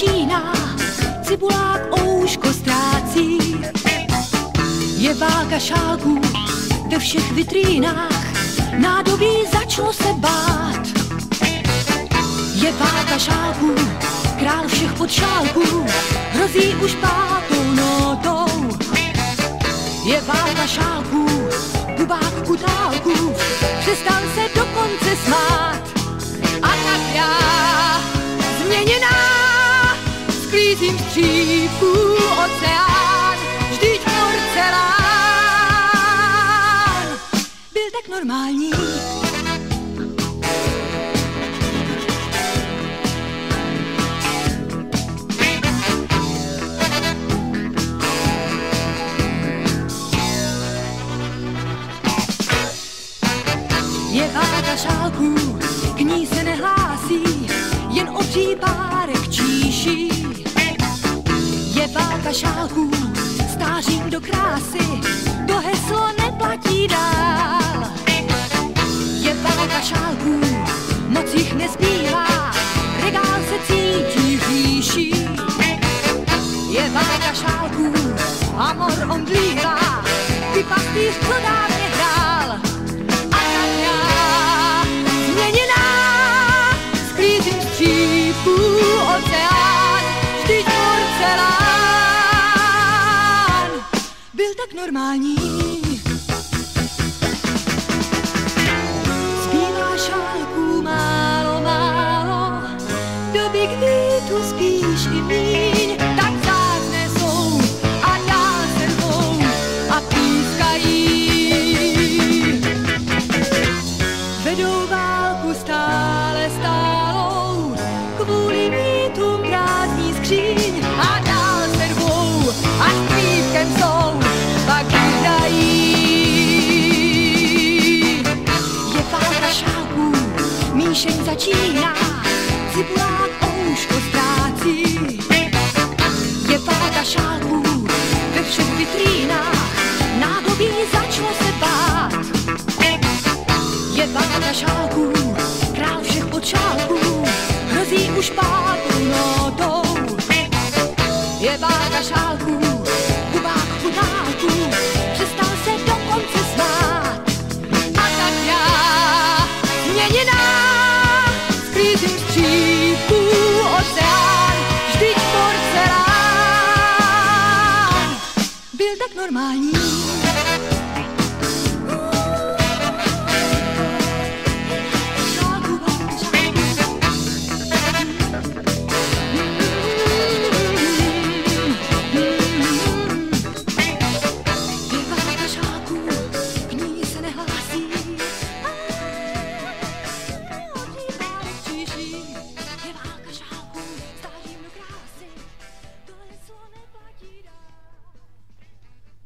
začíná, cibulák ouško ztrácí. Je válka šálků ve všech vitrínách, nádobí začalo se bát. Je válka šálků, král všech podšálků, hrozí už pátou notou. Je válka šálků, kubák kutálků, střípku oceán, vždyť porcelán byl tak normální. Je válka šálků, k ní se nehlásí, jen obří párek číší. Šálků, stářím do krásy, to heslo neplatí dál. Je válka šálků, moc jich nezbývá, regál se cítí v říši. Je válka šálků, amor omdlívá, ty pastýř, co skříň a dál se rvou a špívkem jsou, pak vyhrají. Je válka šálků, míšeň začíná, cibulák ouško ztrácí. Je válka šálků, ve všech vitrínách, nádobí začalo se bát. Je válka šálků, král všech počálků, hrozí už pátou notou. Vždyť